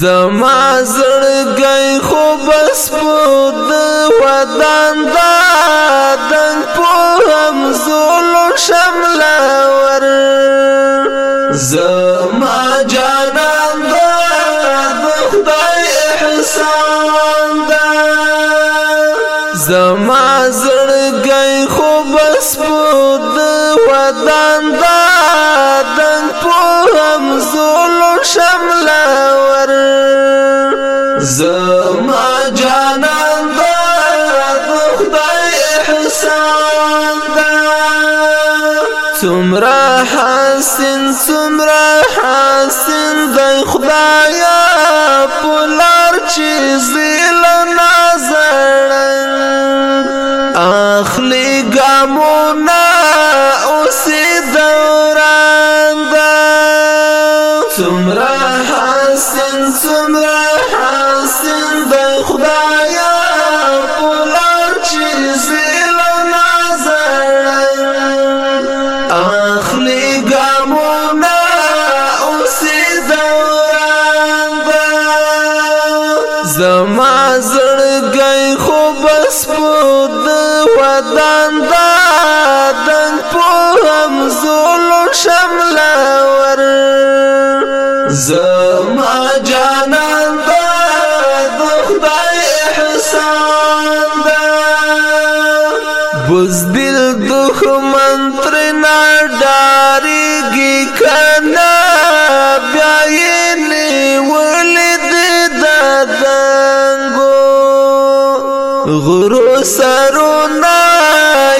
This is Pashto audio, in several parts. زما زړګي خو بس پود ودان دا دنګ په هم زولو شملا ور زما سمرا حسن سمرا حسن دی خدایا پولار چیزی لنا زرن اخلی گامونا اسی دوران دا سمرا حسن سمرا زما زړګي خو بس په د ودان دا دنګ په هم زول شملا ور زما جانان دا د خدای احسان دا بزدل دښمن غرو سرونا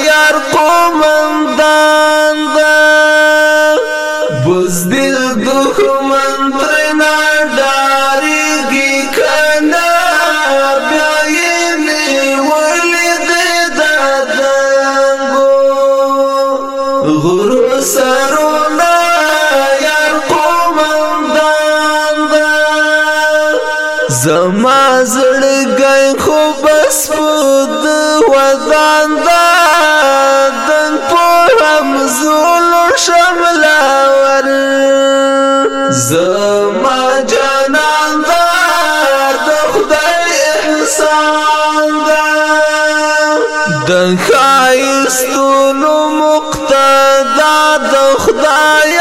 یار قومندان دا بزدل دخمن ترنا ڈاریگی کنا بیاینی ولد دادنگو غرو سرونا یار قومندان دا زما زړه ګای خو بس پود ودان دا دن پورم زول شملا ور زما جانان دا د خدای احسان دا د خایستونو مقتدا د خدای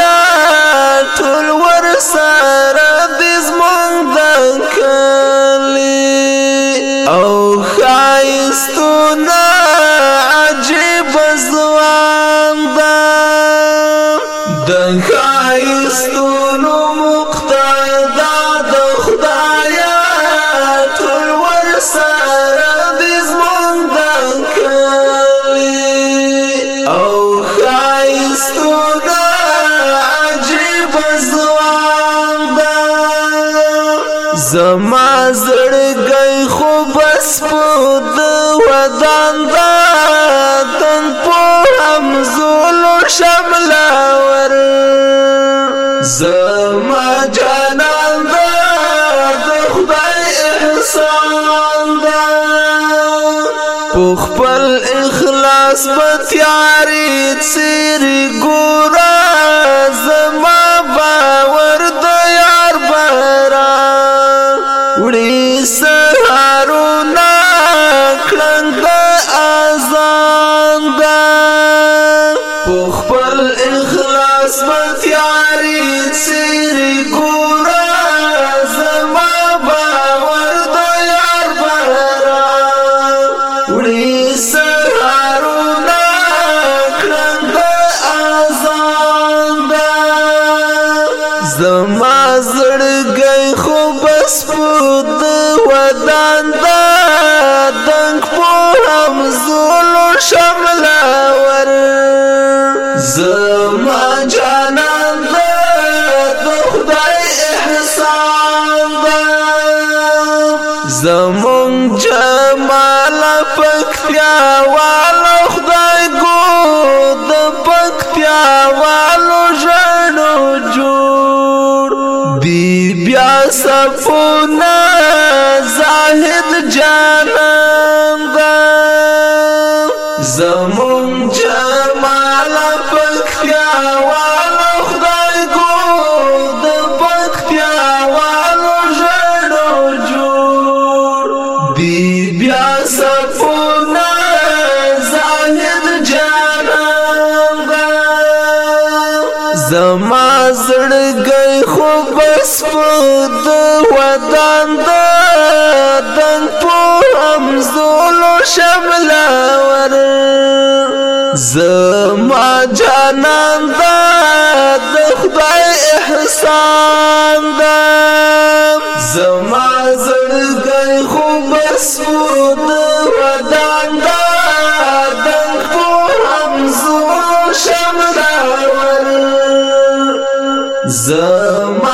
خایستونو مقتدا د خدایا ټول ور سره دې زمونږ کلی او خایستونو عجیب زوان دا زما زړګي خو بس په د ودان دا تن په هم زولو شمل پخپل اخلاص په تیارې سیر ګورم زما زړګي خو بس پود ودان دا دنګ په هم زولو شملا ور زما جانان دا د خدای احسان دا زمون جمال پکتیا والو خدای ګو د پکتیا والو صفونا زاهد جانم دا زمون جمال پکتیا والا خدای کو د پکتیا والا ژړو جوړ بی بیا صفونا زاهد جانم دا زما زړه د ودان د دن پور شملا ور زما جانان دا د خدای احسان دا زما زړګي خو بس ود ودان دا دن پور شملا ور زما